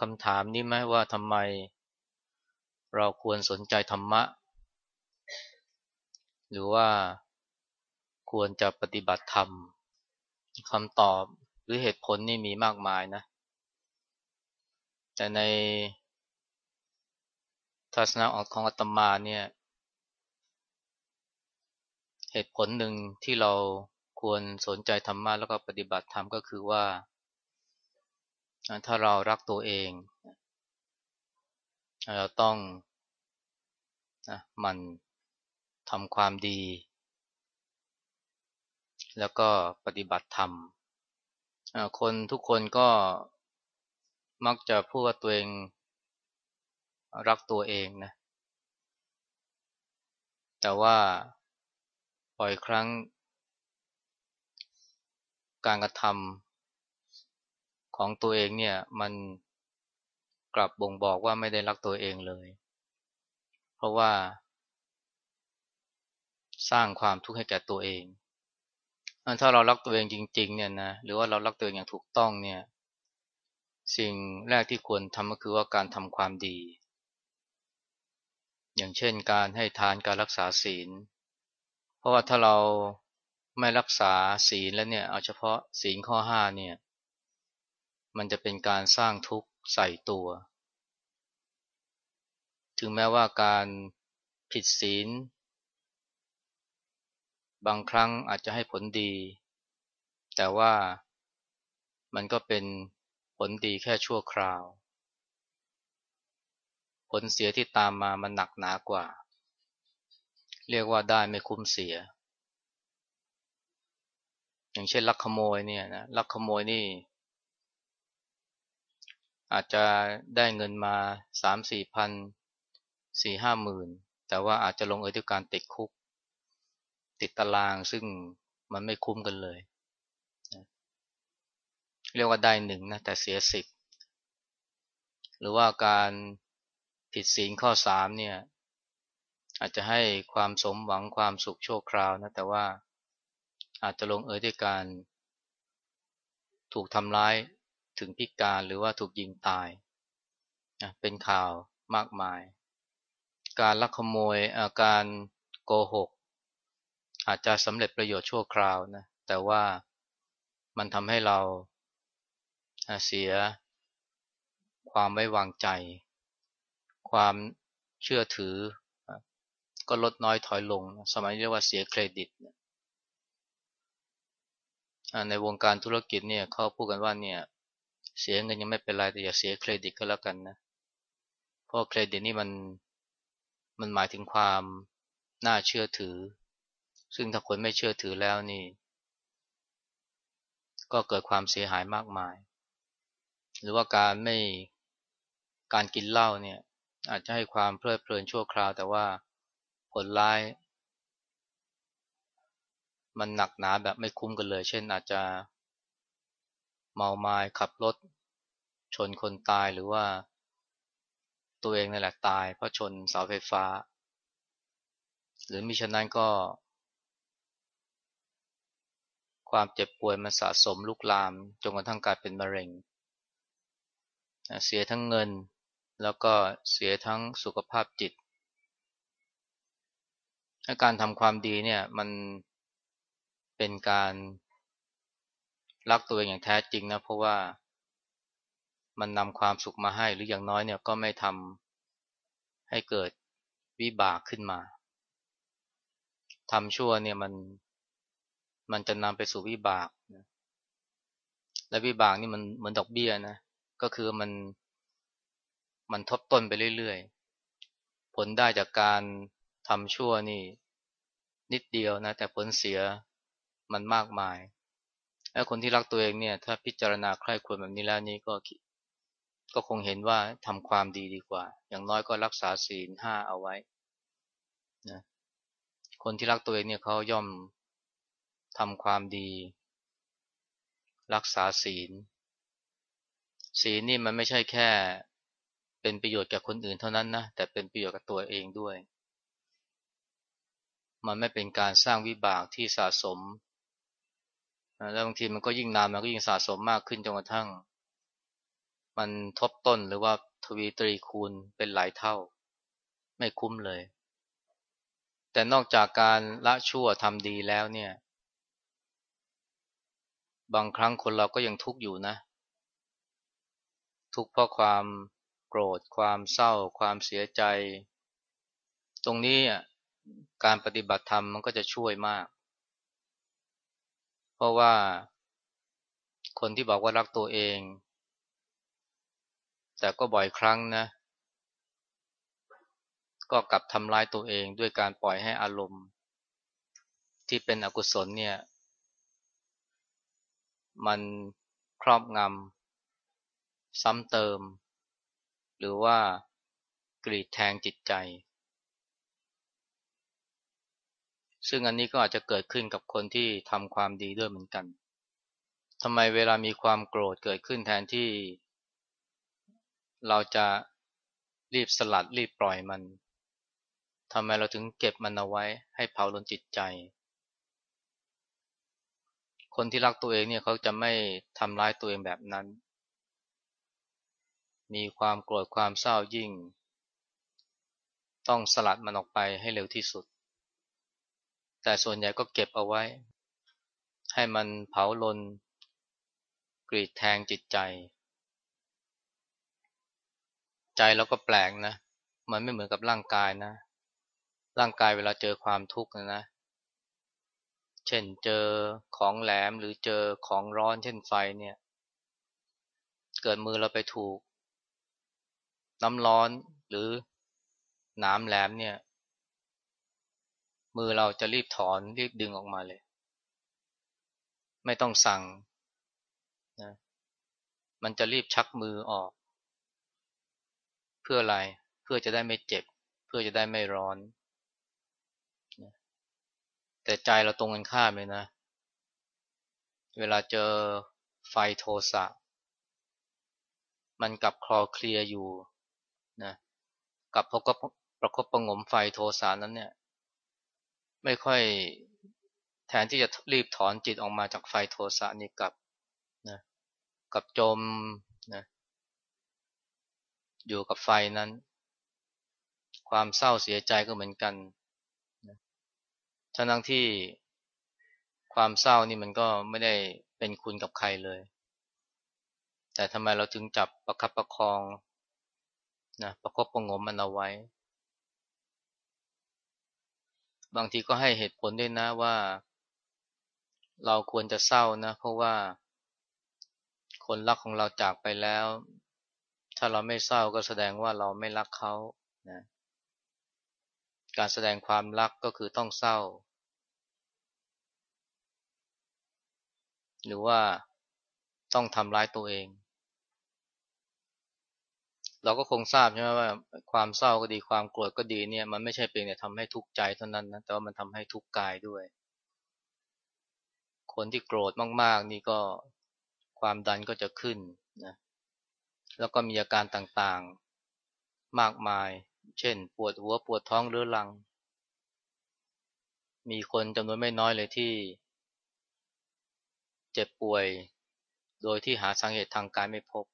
คำถามนี้ไหมว่าทำไม เราควรสนใจธรรมะ หรือว่าควรจะปฏิบัติธรรมคำตอบหรือเหตุผลนี่มีมากมายนะ แต่ในทัศนะของอาตมาเนี่ย เหตุผลหนึ่งที่เราควรสนใจธรรมะแล้วก็ปฏิบัติธรรมก็คือว่า ถ้าเรารักตัวเอง เราต้องนะมันทำความดี แล้วก็ปฏิบัติธรรมคนทุกคนก็มักจะพูดว่าตัวเองรักตัวเองนะ แต่ว่าบ่อยครั้งการกระทำ ของตัวเองเนี่ยมันกลับบ่งบอกว่าไม่ได้รักตัวเองเลย เพราะว่า สร้างความทุกข์ให้แก่ตัวเองถ้าเรารักตัวเองจริง ๆ เนี่ยนะหรือว่าเรารักตัวเองอย่างถูกต้องเนี่ย สิ่งแรกที่ควรทำก็คือว่าการทำความดี อย่างเช่นการให้ทานการรักษาศีล เพราะว่าถ้าเราไม่รักษาศีลแล้วเนี่ยเอาเฉพาะศีลข้อห้าเนี่ย มันจะเป็นการสร้างทุกข์ใส่ตัว ถึงแม้ว่าการผิดศีล บางครั้งอาจจะให้ผลดี แต่ว่ามันก็เป็นผลดีแค่ชั่วคราว ผลเสียที่ตามมามันหนักหนากว่า เรียกว่าได้ไม่คุ้มเสีย อย่างเช่นลักขโมยเนี่ยนะลักขโมยนี่ อาจจะได้เงินมาสามสี่พันสี่ห้าหมื่นแต่ว่าอาจจะลงเอยด้วยการติดคุก ติดตารางซึ่งมันไม่คุ้มกันเลย เรียกว่าได้หนึ่งนะแต่เสียสิบหรือว่าการผิดศีลข้อสามเนี่ย อาจจะให้ความสมหวังความสุขโชคคราวนะแต่ว่าอาจจะลงเอยด้วยการถูกทำร้าย ถึงพิการหรือว่าถูกยิงตายเป็นข่าวมากมาย การลักขโมยอาการโกหก อาจจะสำเร็จประโยชน์ชั่วคราวนะแต่ว่ามันทำให้เราเสียความไว้วางใจ ความเชื่อถือ ก็ลดน้อยถอยลง สมัยเรียกว่าเสียเครดิต ในวงการธุรกิจเนี่ยเขาพูดกันว่าเนี่ย เสียเงินยังไม่เป็นไรแต่อย่าเสียเครดิตก็แล้วกันนะเพราะเครดิตนี่มันมันหมายถึงความน่าเชื่อถือ ซึ่งถ้าคนไม่เชื่อถือแล้วนี่ ก็เกิดความเสียหายมากมาย หรือว่าการไม่การกินเหล้าเนี่ย อาจจะให้ความเพลิดเพลินชั่วคราว แต่ว่าผลร้าย มันหนักหนาแบบไม่คุ้มกันเลย เช่นอาจจะ เมาไม้ขับรถ ชนคนตายหรือว่า ตัวเองนั่นแหละตาย เพราะชนเสาไฟฟ้า หรือมิฉะนั้นก็ ความเจ็บป่วยมันสะสมลุกลามจนกระทั่งกลายเป็นมะเร็ง เสียทั้งเงินแล้วก็เสียทั้งสุขภาพจิตการทำความดีเนี่ยมันเป็นการ รักตัวเองอย่างแท้จริงนะเพราะว่ามันนำความสุขมาให้หรืออย่างน้อยเนี่ยก็ไม่ทำให้เกิดวิบากขึ้นมาทำชั่วเนี่ยมันมันจะนำไปสู่วิบากนะและวิบากนี่มันเหมือนดอกเบี้ยนะก็คือมันมันทบต้นไปเรื่อยๆ ผลได้จากการทำชั่วนี่นิดเดียวนะแต่ผลเสียมันมากมาย แล้วคนที่รักตัวเองเนี่ย ถ้าพิจารณาใคร่ควรแบบนี้แล้วนี่ก็ก็คงเห็นว่าทำความดีดีกว่า อย่างน้อยก็รักษาศีลห้าเอาไว้นะคนที่รักตัวเองเนี่ยเขาย่อมทำความดี รักษาศีล ศีลนี่มันไม่ใช่แค่เป็นประโยชน์แก่คนอื่นเท่านั้นนะแต่เป็นประโยชน์กับตัวเองด้วย มันไม่เป็นการสร้างวิบากที่สะสม แล้วบางทีมันก็ยิ่งนานมันก็ยิ่งสะสมมากขึ้นจนกระทั่ง มันทบต้นหรือว่าทวีตรีคูณเป็นหลายเท่า ไม่คุ้มเลย แต่นอกจากการละชั่วทำดีแล้วเนี่ย บางครั้งคนเราก็ยังทุกข์อยู่นะ ทุกข์เพราะความโกรธ ความเศร้า ความเสียใจ ตรงนี้การปฏิบัติธรรมมันก็จะช่วยมาก เพราะว่าคนที่บอกว่ารักตัวเอง แต่ก็บ่อยครั้งนะ ก็กลับทำร้ายตัวเองด้วยการปล่อยให้อารมณ์ ที่เป็นอกุศลเนี่ย มันครอบงำซ้ำเติม หรือว่ากรีดแทงจิตใจ ซึ่งอันนี้ก็อาจจะเกิดขึ้นกับคนที่ทำความดีด้วยเหมือนกันทำไมเวลามีความโกรธเกิดขึ้นแทนที่ เราจะรีบสลัดรีบปล่อยมันทำไมเราถึงเก็บมันเอาไว้ให้เผาลนจิตใจ คนที่รักตัวเองเนี่ยเขาจะไม่ทำร้ายตัวเองแบบนั้น มีความโกรธความเศร้ายิ่ง ต้องสลัดมันออกไปให้เร็วที่สุด แต่ส่วนใหญ่ก็เก็บเอาไว้ ให้มันเผาลน กรีดแทงจิตใจ ใจเราก็แปลกนะ มันไม่เหมือนกับร่างกายนะ ร่างกายเวลาเจอความทุกข์นะนะ เช่นเจอของแหลมหรือเจอของร้อนเช่นไฟเนี่ย เกิดมือเราไปถูก น้ำร้อนหรือหน้ำแหลมเนี่ย มือเราจะรีบถอนรีบดึงออกมาเลย ไม่ต้องสั่งนะมันจะรีบชักมือออก เพื่ออะไรเพื่อจะได้ไม่เจ็บ เพื่อจะได้ไม่ร้อนนะแต่ใจเราตรงกันข้ามเลยนะ เวลาเจอไฟโทสะมันกลับคลอเคลียอยู่นะกับพกประคบประงมไฟโทสะนั้นเนี่ย ไม่ค่อยแทนที่จะรีบถอนจิตออกมาจากไฟโทสะนี่กับนะกับจมนะอยู่กับไฟนั้น ความเศร้าเสียใจก็เหมือนกันนะทั้งที่ความเศร้านี่มันก็ไม่ได้เป็นคุณกับใครเลย แต่ทำไมเราถึงจับประคับประคองนะประคบประงมมันเอาไว้ บางทีก็ให้เหตุผลด้วยนะว่า เราควรจะเศร้านะ เพราะว่า คนรักของเราจากไปแล้ว ถ้าเราไม่เศร้าก็แสดงว่าเราไม่รักเขานะการแสดงความรักก็คือต้องเศร้า หรือว่าต้องทำร้ายตัวเอง เราก็คงทราบใช่ไหมว่าความเศร้าก็ดีความโกรธก็ดีเนี่ย มันไม่ใช่เพียงแต่ทำให้ทุกข์ใจเท่านั้นนะแต่ว่ามันทำให้ทุกข์กายด้วย คนที่โกรธมากๆ นี่ก็ความดันก็จะขึ้นนะแล้วก็มีอาการต่างๆมากมาย เช่น ปวดหัวปวดท้องเรื้อรัง มีคนจำนวนไม่น้อยเลยที่ เจ็บป่วย โดยที่หาสาเหตุทางกายไม่พบ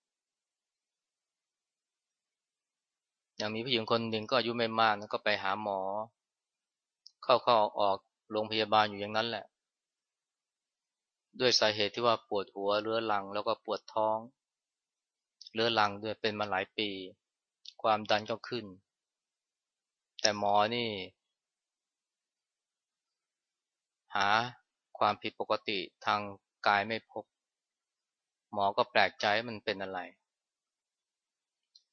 อย่างมีผู้หญิงคนหนึ่งก็อายุไม่มากก็ไปหาหมอ เข้าเข้าออกโรงพยาบาลอยู่อย่างนั้นแหละ ด้วยสาเหตุที่ว่าปวดหัวเรื้อรังแล้วก็ปวดท้อง เรื้อรังด้วยเป็นมาหลายปี ความดันก็ขึ้น แต่หมอนี่ หาความผิดปกติทางกายไม่พบ หมอก็แปลกใจมันเป็นอะไร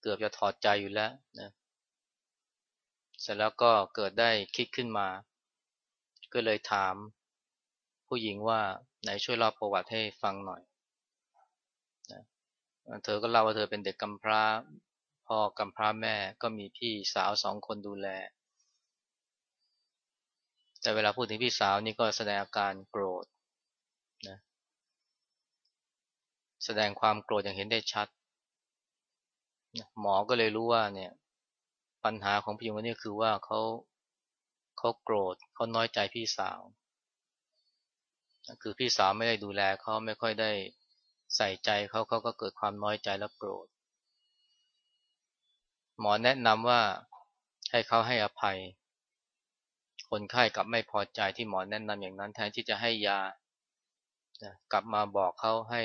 เกือบจะถอดใจอยู่แล้วนะเสร็จแล้วก็เกิดได้คิดขึ้นมา ก็เลยถามผู้หญิงว่าไหนช่วยเล่าประวัติให้ฟังหน่อยนะเธอก็เล่าว่าเธอเป็นเด็กกำพร้าพ่อกำพร้าแม่ก็มีพี่สาวสองคนดูแล แต่เวลาพูดถึงพี่สาวนี่ก็แสดงอาการโกรธนะแสดงความโกรธอย่างเห็นได้ชัด หมอก็เลยรู้ว่าเนี่ย ปัญหาของพี่หญิงคนนี้คือว่าเขาเขาโกรธเขาน้อยใจพี่สาว คือพี่สาวไม่ได้ดูแลเขาไม่ค่อยได้ใส่ใจเขาเขาก็เกิดความน้อยใจและโกรธ หมอแนะนำว่าให้เขาให้อภัย คนไข้กลับไม่พอใจที่หมอแนะนำอย่างนั้นแทนที่จะให้ยากลับมาบอกเขาให้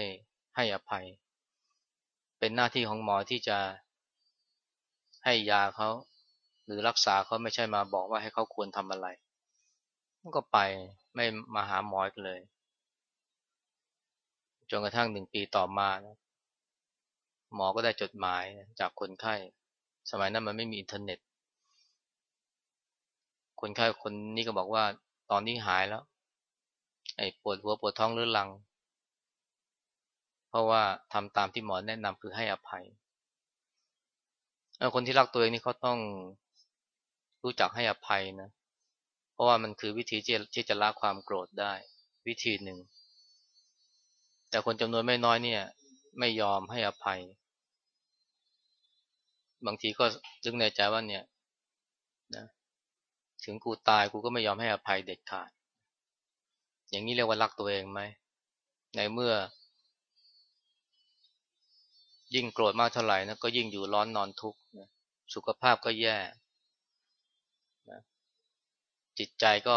ให้อภัย เป็นหน้าที่ของหมอที่จะให้ยาเขาหรือรักษาเขาไม่ใช่มาบอกว่าให้เขาควรทำอะไรมันก็ไปไม่มาหาหมออีกเลย จนกระทั่งหนึ่งปีต่อมานะหมอก็ได้จดหมายจากคนไข้ สมัยนั้นมันไม่มีอินเทอร์เน็ต คนไข้คนนี้ก็บอกว่าตอนนี้หายแล้ว ไอ้ปวดหัวปวดท้องเรื้อรัง ราะว่าทำตามที่หมอแนะนำคือให้อภัยคนที่รักตัวเองนี่เขาต้องรู้จักให้อภัยนะ เพราะว่ามันคือวิธีที่จะละความโกรธได้ วิธีหนึ่ง แต่คนจำนวนไม่น้อยเนี่ย ไม่ยอมให้อภัย บางทีก็จึงในใจว่าเนี่ยนะถึงกูตายกูก็ไม่ยอมให้อภัยเด็ดขาด อย่างนี้เรียกว่ารักตัวเองไหม ในเมื่อ ยิ่งโกรธมากเท่าไหร่นะก็ยิ่งอยู่ร้อนนอนทุกข์นะสุขภาพก็แย่นะจิตใจก็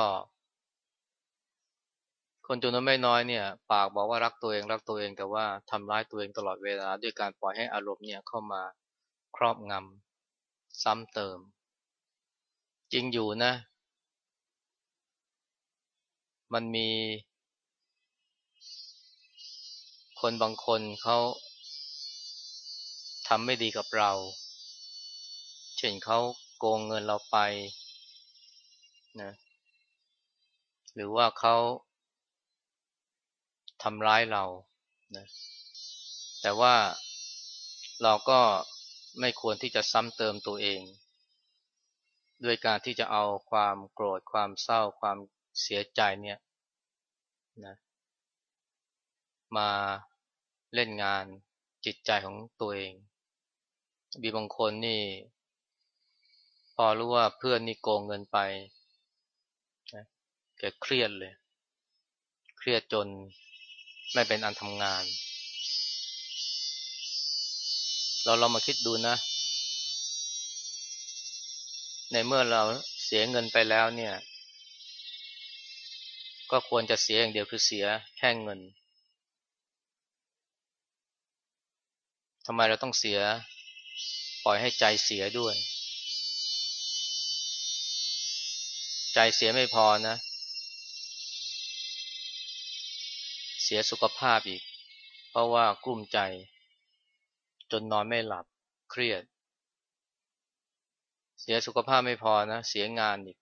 คนจำนวนไม่น้อยเนี่ย ปากบอกว่ารักตัวเองรักตัวเองแต่ว่าทำร้ายตัวเองตลอดเวลา ด้วยการปล่อยให้อารมณ์เนี่ยเข้ามาครอบงำซ้ำเติม จริงอยู่นะ มันมี คนบางคนเขา ทำไม่ดีกับเรา เช่นเขาโกงเงินเราไปนะหรือว่าเขาทำร้ายเรานะแต่ว่าเราก็ไม่ควรที่จะซ้ำเติมตัวเอง ด้วยการที่จะเอาความโกรธความเศร้าความเสียใจเนี่ยนะมาเล่นงานจิตใจของตัวเอง มีบางคนนี่ พอรู้ว่าเพื่อนนี่โกงเงินไปนะแกเครียดเลย เครียดจนไม่เป็นอันทำงาน เราเรามาคิดดูนะ ในเมื่อเราเสียเงินไปแล้วเนี่ย ก็ควรจะเสียอย่างเดียวคือเสียแค่เงินทำไมเราต้องเสีย ล่อยให้ใจเสียด้วย ใจเสียไม่พอนะ เสียสุขภาพอีก เพราะว่ากลุ้มใจ จนนอนไม่หลับเครียด เสียสุขภาพไม่พอนะ เสียงานอีก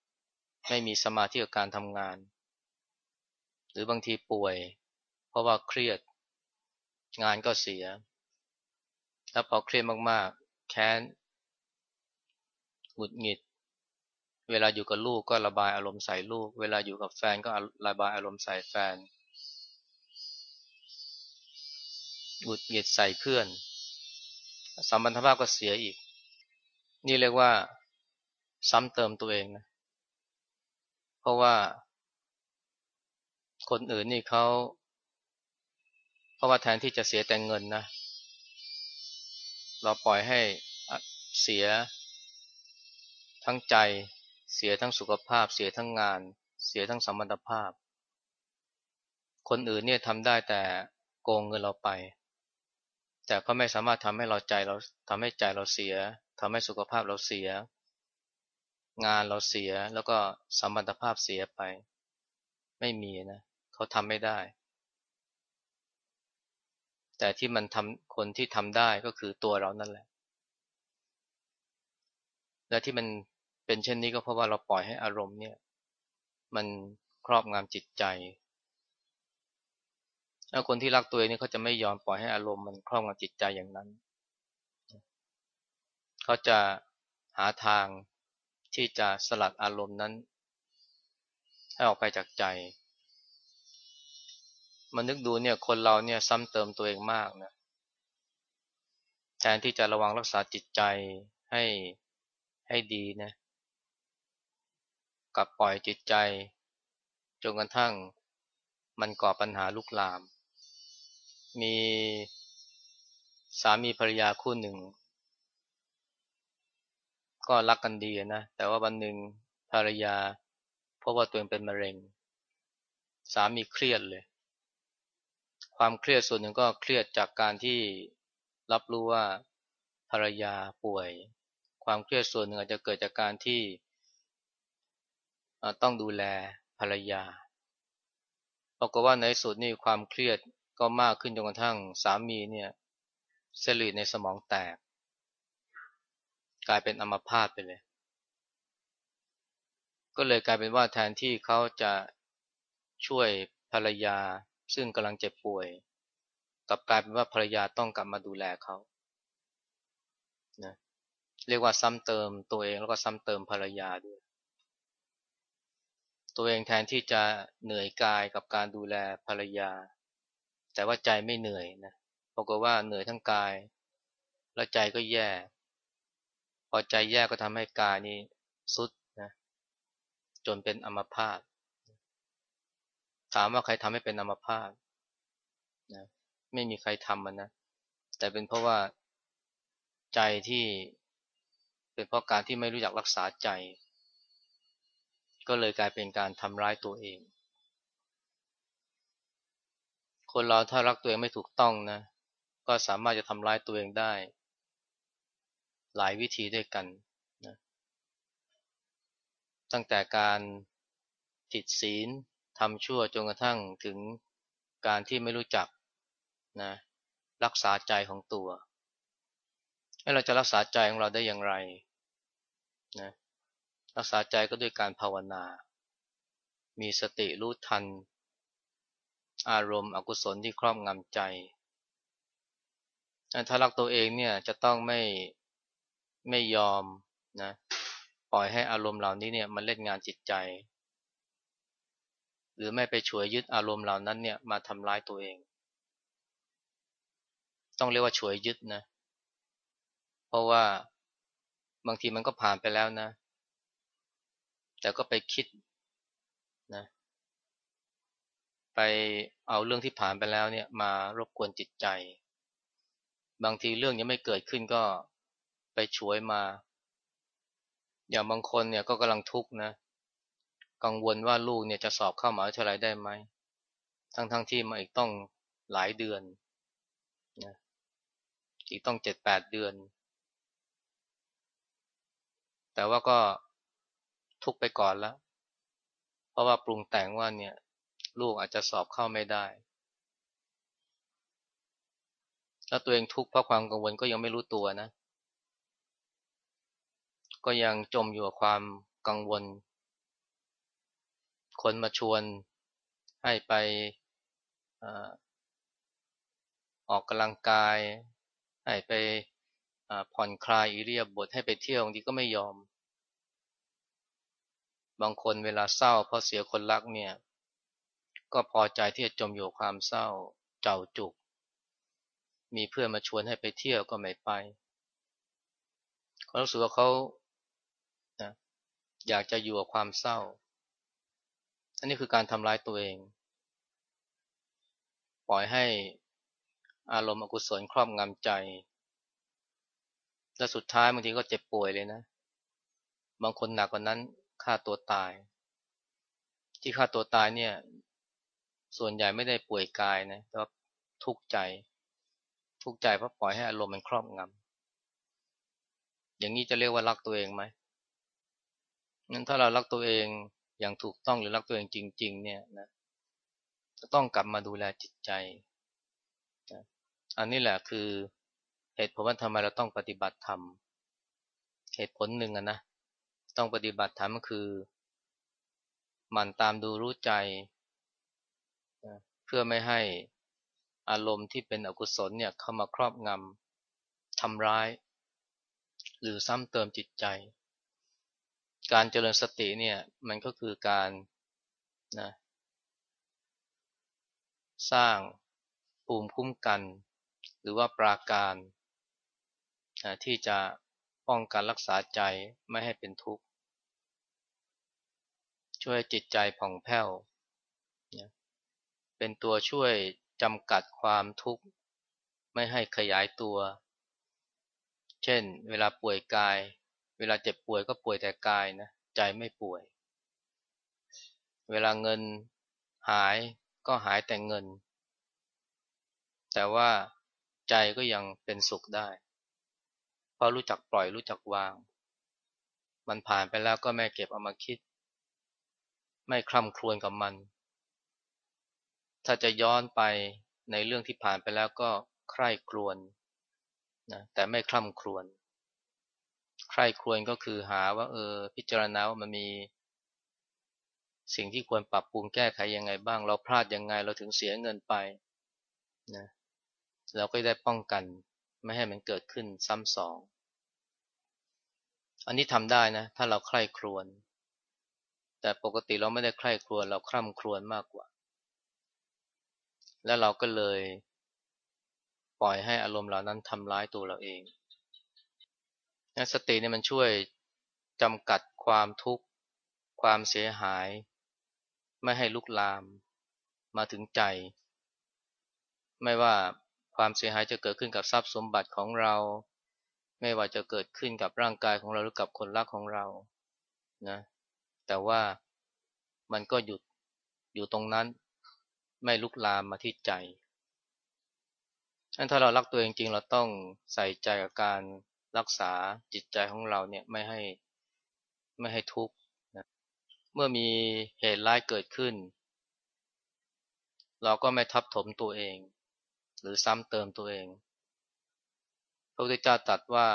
ไม่มีสมาธิกับการทำงาน หรือบางทีป่วย เพราะว่าเครียด งานก็เสียแล้วพอเครียดมาก แค้นหงุดหงิด เวลาอยู่กับลูกก็ระบายอารมณ์ใส่ลูก เวลาอยู่กับแฟนก็ระบายอารมณ์ใส่แฟนหงุดหงิดใส่เพื่อน สัมพันธภาพก็เสียอีก นี่เรียกว่าซ้ำเติมตัวเองนะ เพราะว่า คนอื่นนี่เขา เพราะว่าแทนที่จะเสียแต่เงินนะ เราปล่อยให้เสียทั้งใจ เสียทั้งสุขภาพ เสียทั้งงาน เสียทั้งสมรรถภาพ คนอื่นเนี่ยทำได้แต่โกงเงินเราไป แต่ก็ไม่สามารถทำให้เราใจเราทำให้ใจเราเสียทำให้สุขภาพเราเสีย งานเราเสียแล้วก็สมรรถภาพเสียไป ไม่มีนะเขาทำไม่ได้ แต่ที่มันทำคนที่ทำได้ก็คือตัวเรานั่นแหละ และที่มันเป็นเช่นนี้ก็เพราะว่าเราปล่อยให้อารมณ์เนี่ย มันครอบงำจิตใจถ้าคนที่รักตัวเองนี่เขาจะไม่ยอมปล่อยให้อารมณ์มันครอบงำจิตใจอย่างนั้น เขาจะหาทางที่จะสลัดอารมณ์นั้น ให้ออกไปจากใจ มานึกดูเนี่ยคนเราเนี่ยซ้ำเติมตัวเองมากนะแทนที่จะระวังรักษาจิตใจให้ให้ดีนะกับปล่อยจิตใจจนกระทั่งมันก่อปัญหาลุกลาม มีสามีภรรยาคู่หนึ่ง ก็รักกันดีนะ แต่ว่าวันหนึ่งภรรยา เพราะว่าตัวเองเป็นมะเร็ง สามีเครียดเลย ความเครียดส่วนหนึ่งก็เครียดจากการที่รับรู้ว่าภรรยาป่วย ความเครียดส่วนหนึ่งอาจจะเกิดจากการที่ต้องดูแลภรรยาปรากฏว่าในสุดนี่ความเครียดก็มากขึ้นจนกระทั่งสามีเนี่ยเซลล์ในสมองแตก กลายเป็นอัมพาตไปเลย ก็เลยกลายเป็นว่าแทนที่เขาจะช่วยภรรยา ซึ่งกำลังเจ็บป่วย กลับกลายเป็นว่าภรรยาต้องกลับมาดูแลเขานะเรียกว่าซ้ำเติมตัวเองแล้วก็ซ้ำเติมภรรยาด้วย ตัวเองแทนที่จะเหนื่อยกายกับการดูแลภรรยา แต่ว่าใจไม่เหนื่อยนะปรากฏว่าเหนื่อยทั้งกาย แล้วใจก็แย่ พอใจแย่ก็ทำให้กายนี้สุดนะจนเป็นอัมพาต ถามว่าใครทำให้เป็นอัมพาตนะไม่มีใครทำมันนะแต่เป็นเพราะว่าใจที่เป็นเพราะการที่ไม่รู้จักรักษาใจ ก็เลยกลายเป็นการทำร้ายตัวเอง คนเราถ้ารักตัวเองไม่ถูกต้องนะ ก็สามารถจะทำร้ายตัวเองได้ หลายวิธีด้วยกันนะตั้งแต่การผิดศีล ทำชั่วจนกระทั่งถึงการที่ไม่รู้จักนะรักษาใจของตัวให้เราจะรักษาใจของเราได้อย่างไรนะรักษาใจก็ด้วยการภาวนา มีสติรู้ทัน อารมณ์อกุศลที่ครอบงำใจ ถ้ารักตัวเองเนี่ยจะต้องไม่ไม่ยอมนะปล่อยให้อารมณ์เหล่านี้เนี่ยมันเล่นงานจิตใจ หรือไม่ไปฉวยยึดอารมณ์เหล่านั้นเนี่ยมาทำร้ายตัวเอง ต้องเรียกว่าฉวยยึดนะ เพราะว่าบางทีมันก็ผ่านไปแล้วนะ แต่ก็ไปคิดนะ ไปเอาเรื่องที่ผ่านไปแล้วเนี่ยมารบกวนจิตใจ บางทีเรื่องยังไม่เกิดขึ้นก็ไปช่วยมา อย่างบางคนเนี่ยก็กำลังทุกข์นะ กังวลว่าลูกเนี่ยจะสอบเข้ามหาวิทยาลัยได้ไหม ทั้งๆทที่มาอีกต้องหลายเดือนนะอีกต้องเจ็ดแปดเดือน แต่ว่าก็ทุกไปก่อนแล้ว เพราะว่าปรุงแต่งว่าเนี่ย ลูกอาจจะสอบเข้าไม่ได้ถ้าตัวเองทุกข์เพราะความกังวลก็ยังไม่รู้ตัวนะ ก็ยังจมอยู่กับความกังวล คนมาชวนให้ไปออกกำลังกาย ให้ไปผ่อนคลายอิเลียบทให้ไปเที่ยวบางทีก็ไม่ยอม บางคนเวลาเศร้าเพราะเสียคนรักเนี่ย ก็พอใจที่จะจมอยู่ความเศร้าเจ้าจุก มีเพื่อนมาชวนให้ไปเที่ยวก็ไม่ไปเขารู้สึกว่าเขานะอยากจะอยู่กับความเศร้า อันนี้คือการทำร้ายตัวเอง ปล่อยให้อารมณ์อกุศลครอบงำใจ และสุดท้ายบางทีก็เจ็บป่วยเลยนะ บางคนหนักกว่านั้นฆ่าตัวตาย ที่ฆ่าตัวตายเนี่ย ส่วนใหญ่ไม่ได้ป่วยกายนะแต่ว่าทุกข์ใจ ทุกข์ใจเพราะปล่อยให้อารมณ์มันครอบงำอย่างนี้จะเรียกว่ารักตัวเองไหมงั้นถ้าเรารักตัวเอง อย่างถูกต้องหรือรักตัวเองจริง ๆ เนี่ยนะจะต้องกลับมาดูแลจิตใจนะอันนี้แหละคือเหตุผลว่าทำไมเราต้องปฏิบัติธรรมเหตุผลหนึ่งนะต้องปฏิบัติธรรมก็คือหมั่นตามดูรู้ใจเพื่อไม่ให้อารมณ์ที่เป็นอกุศลเนี่ยเข้ามาครอบงำทำร้าย หรือซ้ำเติมจิตใจ การเจริญสติเนี่ยมันก็คือการนะสร้างภูมิคุ้มกัน หรือว่าปราการที่จะป้องกันรักษาใจไม่ให้เป็นทุกข์ ช่วยจิตใจผ่องแผ้วเป็นตัวช่วยจำกัดความทุกข์ ไม่ให้ขยายตัว เช่นเวลาป่วยกาย เวลาเจ็บป่วยก็ป่วยแต่กายนะใจไม่ป่วย เวลาเงินหายก็หายแต่เงิน แต่ว่าใจก็ยังเป็นสุขได้ เพราะรู้จักปล่อยรู้จักวาง มันผ่านไปแล้วก็ไม่เก็บเอามาคิด ไม่คล่ำครวญกับมัน ถ้าจะย้อนไปในเรื่องที่ผ่านไปแล้วก็ใคร่ครวญนะแต่ไม่คล่ำครวญ ใคร่ครวญก็คือหาว่าเออพิจารณาว่ามันมีสิ่งที่ควรปรับปรุงแก้ไขยังไงบ้าง เราพลาดยังไงเราถึงเสียเงินไปนะเราก็ได้ป้องกันไม่ให้มันเกิดขึ้นซ้ำสอง อันนี้ทำได้นะ ถ้าเราใคร่ครวญแต่ปกติเราไม่ได้ใคร่ครวญเราคร่ำครวญมากกว่า แล้วเราก็เลย ปล่อยให้อารมณ์เหล่านั้นทำร้ายตัวเราเอง สติเนี่ยมันช่วยจำกัดความทุกข์ ความเสียหาย ไม่ให้ลุกลามมาถึงใจ ไม่ว่าความเสียหายจะเกิดขึ้นกับทรัพย์สมบัติของเรา ไม่ว่าจะเกิดขึ้นกับร่างกายของเราหรือกับคนรักของเรานะแต่ว่ามันก็หยุดอยู่ตรงนั้น ไม่ลุกลามมาที่ใจอันถ้าเรารักตัวเองจริงเราต้องใส่ใจกับการ รักษาจิตใจของเราเนี่ยไม่ให้ไม่ให้ทุกข์นะเมื่อมีเหตุร้ายเกิดขึ้น เราก็ไม่ทับถมตัวเอง หรือซ้ำเติมตัวเอง พระพุทธเจ้าตรัสว่า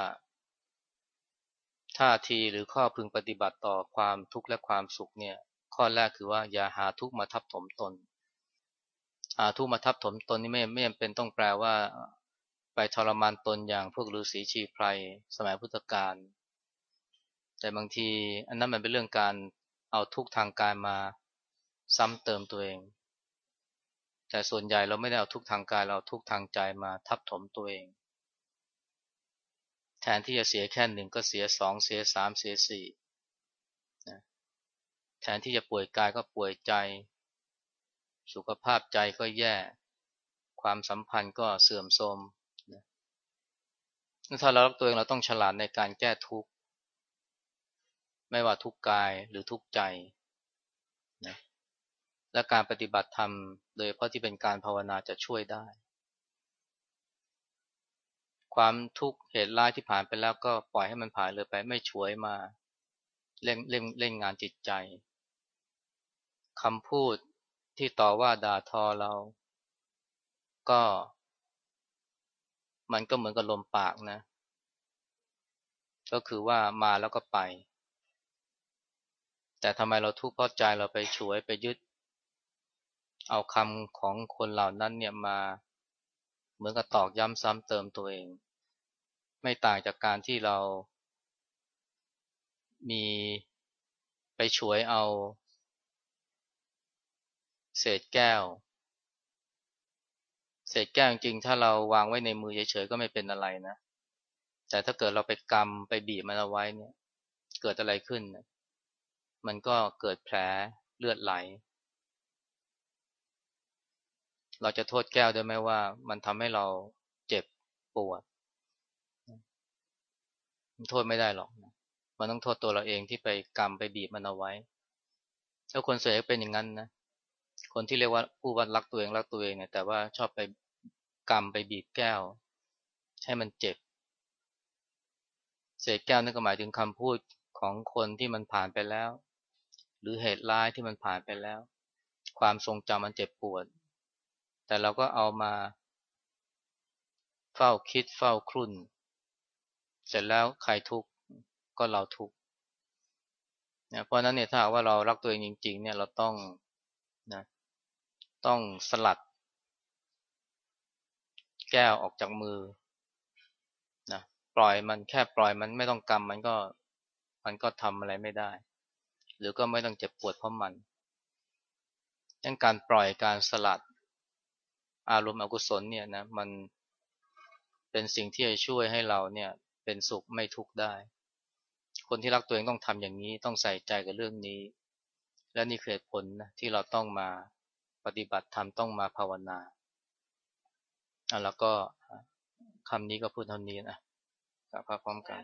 ท่าทีหรือข้อพึงปฏิบัติต่อความทุกข์และความสุขเนี่ย ข้อแรกคือว่าอย่าหาทุกข์มาทับถมตนหาทุกข์มาทับถมตนนี่ไม่ไม่จำเป็นต้องแปลว่า ไปทรมานตนอย่างพวกฤาษีชีไพรสมัยพุทธกาลแต่บางทีอันนั้นมันเป็นเรื่องการเอาทุกทางกายมาซ้ำเติมตัวเอง แต่ส่วนใหญ่เราไม่ได้เอาทุกทางกายเราทุกทางใจมาทับถมตัวเอง แทนที่จะเสียแค่หนึ่งก็เสียสองเสียสามเสียสี่แทนที่จะป่วยกายก็ป่วยใจ สุขภาพใจก็แย่ ความสัมพันธ์ก็เสื่อมโทรม ถ้าเรารักตัวเองเราต้องฉลาดในการแก้ทุกข์ ไม่ว่าทุกข์กายหรือทุกข์ใจนะและการปฏิบัติธรรม โดยเพราะที่เป็นการภาวนาจะช่วยได้ ความทุกข์เหตุร้ายที่ผ่านไปแล้วก็ปล่อยให้มันผ่านเลยไปไม่ช่วยมาเล่นเล่นเล่นงานจิตใจคำพูดที่ต่อว่าด่าทอเรา ก็ มันก็เหมือนกับลมปากนะ ก็คือว่ามาแล้วก็ไป แต่ทำไมเราทุกข์เพราะใจเราไปฉวยไปยึด เอาคำของคนเหล่านั้นเนี่ยมา เหมือนกับตอกย้ำซ้ำเติมตัวเอง ไม่ต่างจากการที่เรา มีไปฉวยเอา เศษแก้ว เศษแก้วจริงถ้าเราวางไว้ในมือเฉยๆก็ไม่เป็นอะไรนะ แต่ถ้าเกิดเราไปกำไปบีบมันเอาไว้เนี่ย เกิดอะไรขึ้น มันก็เกิดแผลเลือดไหล เราจะโทษแก้วได้ไหมว่า มันทำให้เราเจ็บปวดมันโทษไม่ได้หรอก มันต้องโทษตัวเราเองที่ไปกำไปบีบมันเอาไว้ถ้าคนเสียเป็นอย่างนั้นนะ คนที่เรียกว่าผู้วัดรักตัวเองรักตัวเองเนี่ยแต่ว่าชอบไป กรรมไปบีบแก้ว ให้มันเจ็บ เศษแก้วนั่นก็หมายถึงคำพูดของคนที่มันผ่านไปแล้ว หรือเหตุร้ายที่มันผ่านไปแล้ว ความทรงจำมันเจ็บปวด แต่เราก็เอามา เฝ้าคิดเฝ้าครุ่น เสร็จแล้วใครทุกข์ก็เราทุกข์เพราะนั้นเนี่ยถ้าว่าเรารักตัวเองจริง ๆ เนี่ยเราต้องนะต้องสลัด แก้วออกจากมือนะปล่อยมันแค่ปล่อยมันไม่ต้องกำมันก็มันก็ทำอะไรไม่ได้ หรือก็ไม่ต้องเจ็บปวดเพราะมันดังการปล่อยการสลัด อารมณ์อกุศลเนี่ยนะมันเป็นสิ่งที่จะช่วยให้เราเนี่ยเป็นสุขไม่ทุกข์ได้ คนที่รักตัวเองต้องทำอย่างนี้ต้องใส่ใจกับเรื่องนี้ และนี่คือผลนะที่เราต้องมาปฏิบัติธรรมต้องมาภาวนา แล้วก็คำนี้ก็พูดเท่านี้นะกลับพร้อมกัน